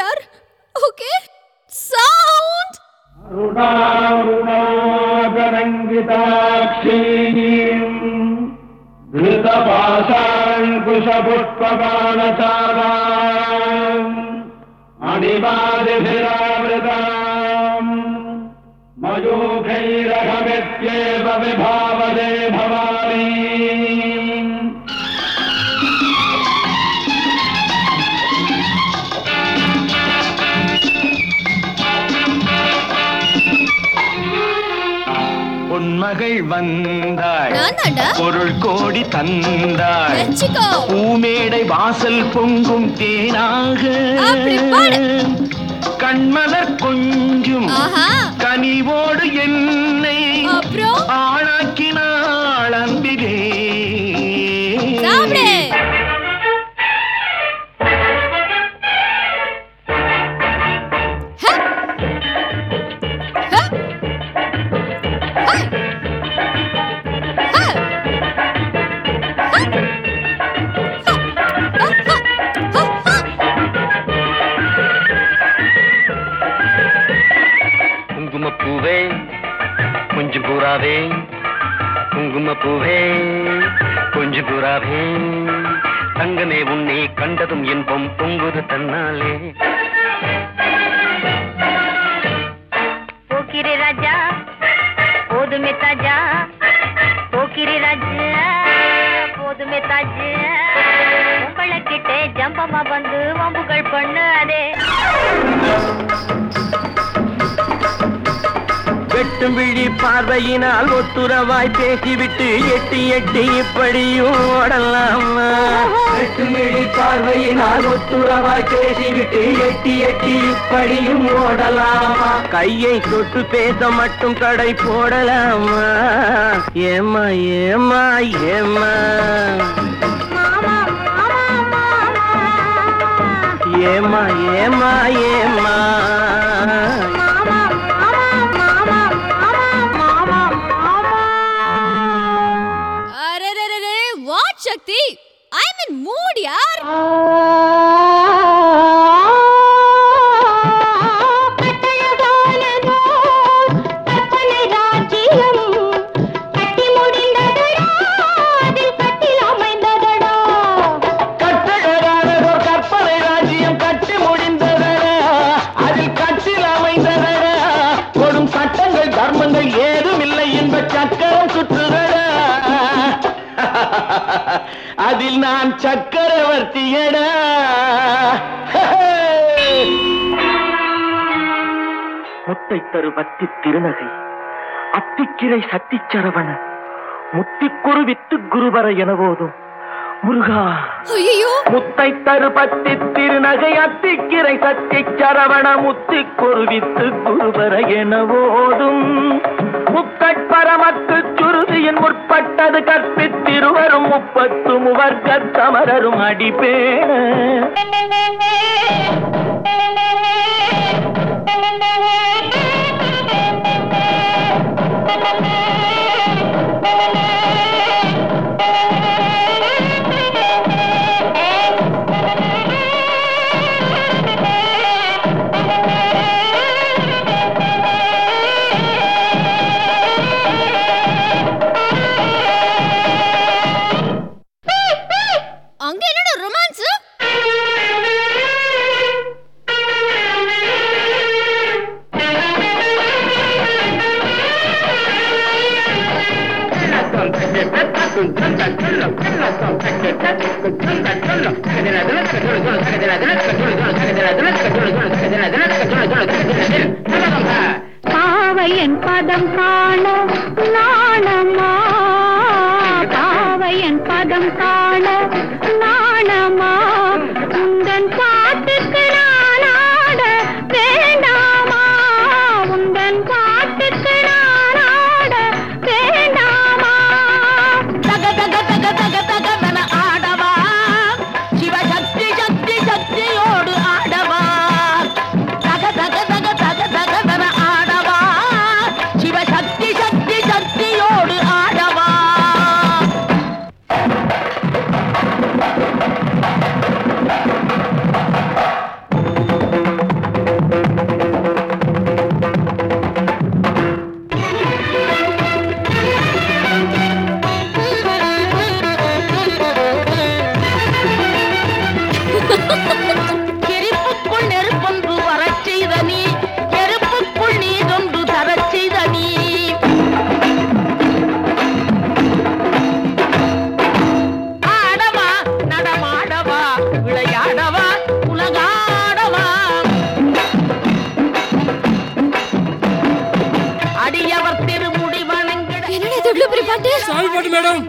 यार। Okay sound धृतपाशाङ्कुशपुष्पबाणचाराम् अनिवादिभिरावृताम् मयूखैरहमित्येव विभा பொன்மகள் வந்தாள். பொருள் கோடி தந்தாள். பூமேடை வாசல் பொங்கும் தேனாக. கண்மலர் கொஞ்சும் குங்குமப்பூவே கொஞ்சு புறாவே தங்கமே உன்னை கண்டதும் இன்பம் பொங்குது தன்னாலே. போக்கிரே ராஜா போதுமே தாஜா போக்கிரே ராஜா போதுமே தாஜா. உங்களை கிட்டே ஜம்பமா வந்து வம்புகள் பண்ணாதே. வெட்டும் விழி பார்வையினால் ஒத்துறவாய் பேசிவிட்டு எட்டி எட்டி இப்படியும் ஓடலாமா. வெட்டும் விழி பார்வையினால் ஒத்துறவாய் பேசிவிட்டு எட்டி எட்டி இப்படியும் ஓடலாமா. கையை தொட்டு பேச மட்டும் கடை போடலாமா. ஏமா ஏமா ஏமா ஏமா ஏமா ஏமா அதில் நான் சக்கரவர்த்தியடா முத்தை தரு பத்தி திருநகை அத்திக்கிரை சத்திச்சரவண முத்திக்குரு வித்து குருவர என போதும் முருகா முத்தை தருபத்தி திருநகை அத்திக்கிரை சத்தி சரவண முத்தி குருவித்து குருவர என ஓதும் முக்கட்பரமக்கு என் முற்பட்டது கற்பித்திருவரும் முப்பத்து முவர்க்க சமரரும் அடிப்பேன். பாவையன் பதம் காண நாணமா? பாவையன் பதம் காண நாணமா? உந்தன் பாட்டுக்கு நான் ஆட வேண்டாமா? உந்தன் பாட்டுக்கு நான் சால்பாட்டு சால்பாட்டு மேடம்.